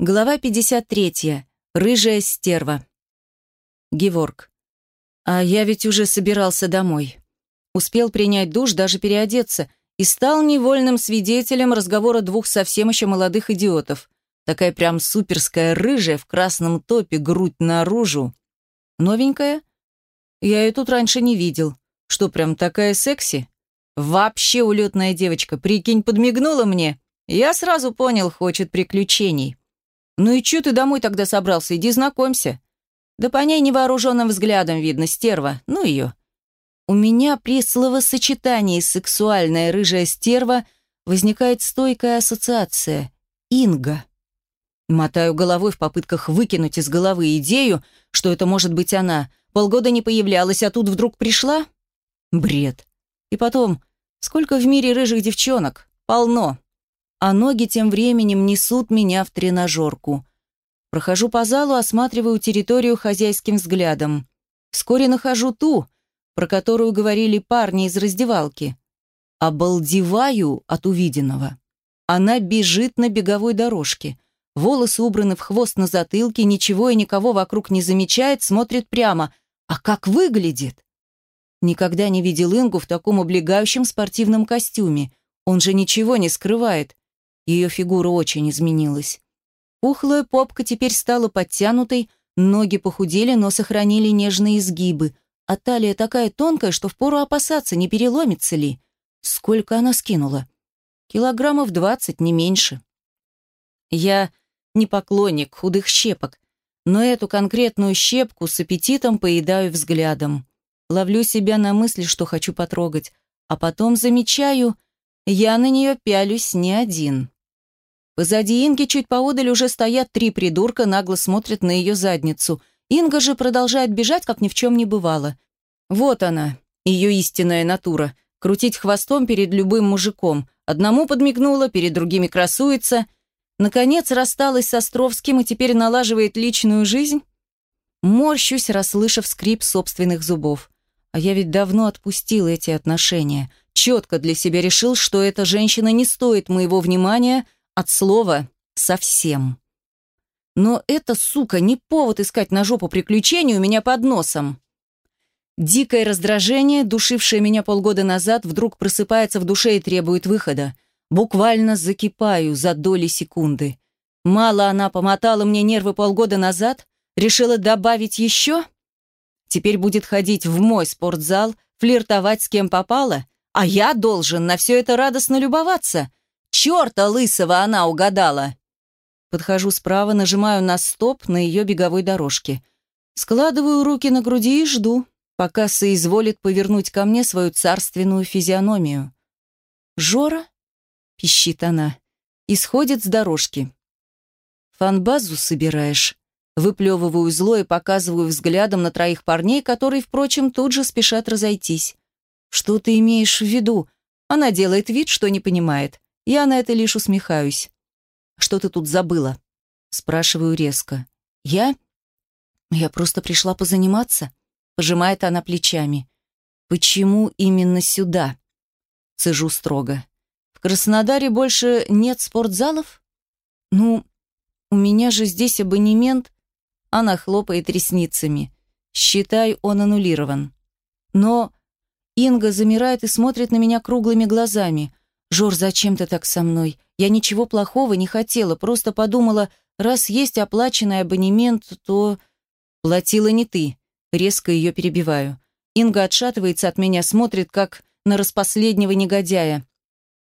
Глава 53. Рыжая стерва. Геворг. А я ведь уже собирался домой. Успел принять душ, даже переодеться, и стал невольным свидетелем разговора двух совсем еще молодых идиотов. Такая прям суперская рыжая в красном топе, грудь наружу. Новенькая? Я ее тут раньше не видел. Что, прям такая секси? Вообще улетная девочка, прикинь, подмигнула мне. Я сразу понял, хочет приключений. «Ну и чё ты домой тогда собрался? Иди знакомься». Да по ней невооруженным взглядом видно, стерва. Ну ее. У меня при словосочетании «сексуальная рыжая стерва» возникает стойкая ассоциация. Инга. Мотаю головой в попытках выкинуть из головы идею, что это может быть она. Полгода не появлялась, а тут вдруг пришла? Бред. И потом, сколько в мире рыжих девчонок? Полно а ноги тем временем несут меня в тренажерку. Прохожу по залу, осматриваю территорию хозяйским взглядом. Вскоре нахожу ту, про которую говорили парни из раздевалки. Обалдеваю от увиденного. Она бежит на беговой дорожке. Волосы убраны в хвост на затылке, ничего и никого вокруг не замечает, смотрит прямо. А как выглядит? Никогда не видел Ингу в таком облегающем спортивном костюме. Он же ничего не скрывает. Ее фигура очень изменилась. Пухлая попка теперь стала подтянутой, ноги похудели, но сохранили нежные изгибы, а талия такая тонкая, что впору опасаться, не переломится ли. Сколько она скинула? Килограммов двадцать, не меньше. Я не поклонник худых щепок, но эту конкретную щепку с аппетитом поедаю взглядом. Ловлю себя на мысли, что хочу потрогать, а потом замечаю, я на нее пялюсь не один. Позади Инги чуть поодаль уже стоят три придурка, нагло смотрят на ее задницу. Инга же продолжает бежать, как ни в чем не бывало. Вот она, ее истинная натура. Крутить хвостом перед любым мужиком. Одному подмигнула, перед другими красуется. Наконец рассталась с Островским и теперь налаживает личную жизнь. Морщусь, расслышав скрип собственных зубов. А я ведь давно отпустил эти отношения. Четко для себя решил, что эта женщина не стоит моего внимания – от слова «совсем». Но эта, сука, не повод искать на жопу приключений у меня под носом. Дикое раздражение, душившее меня полгода назад, вдруг просыпается в душе и требует выхода. Буквально закипаю за доли секунды. Мало она помотала мне нервы полгода назад, решила добавить еще? Теперь будет ходить в мой спортзал, флиртовать с кем попало, а я должен на все это радостно любоваться. Черта лысого она угадала!» Подхожу справа, нажимаю на стоп на ее беговой дорожке. Складываю руки на груди и жду, пока соизволит повернуть ко мне свою царственную физиономию. «Жора?» — пищит она. Исходит с дорожки. «Фанбазу собираешь?» Выплевываю зло и показываю взглядом на троих парней, которые, впрочем, тут же спешат разойтись. «Что ты имеешь в виду?» Она делает вид, что не понимает. Я на это лишь усмехаюсь. «Что ты тут забыла?» Спрашиваю резко. «Я?» «Я просто пришла позаниматься», — пожимает она плечами. «Почему именно сюда?» Цежу строго. «В Краснодаре больше нет спортзалов?» «Ну, у меня же здесь абонемент...» Она хлопает ресницами. «Считай, он аннулирован». Но Инга замирает и смотрит на меня круглыми глазами. «Жор, зачем ты так со мной? Я ничего плохого не хотела, просто подумала, раз есть оплаченный абонемент, то...» «Платила не ты», — резко ее перебиваю. Инга отшатывается от меня, смотрит, как на распоследнего негодяя.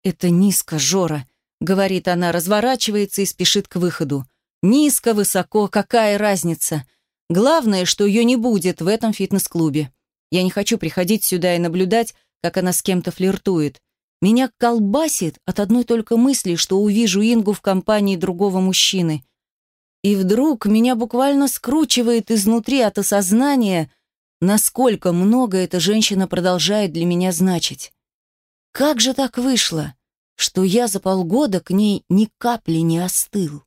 «Это низко, Жора», — говорит она, разворачивается и спешит к выходу. «Низко, высоко, какая разница? Главное, что ее не будет в этом фитнес-клубе. Я не хочу приходить сюда и наблюдать, как она с кем-то флиртует. Меня колбасит от одной только мысли, что увижу Ингу в компании другого мужчины. И вдруг меня буквально скручивает изнутри от осознания, насколько много эта женщина продолжает для меня значить. Как же так вышло, что я за полгода к ней ни капли не остыл?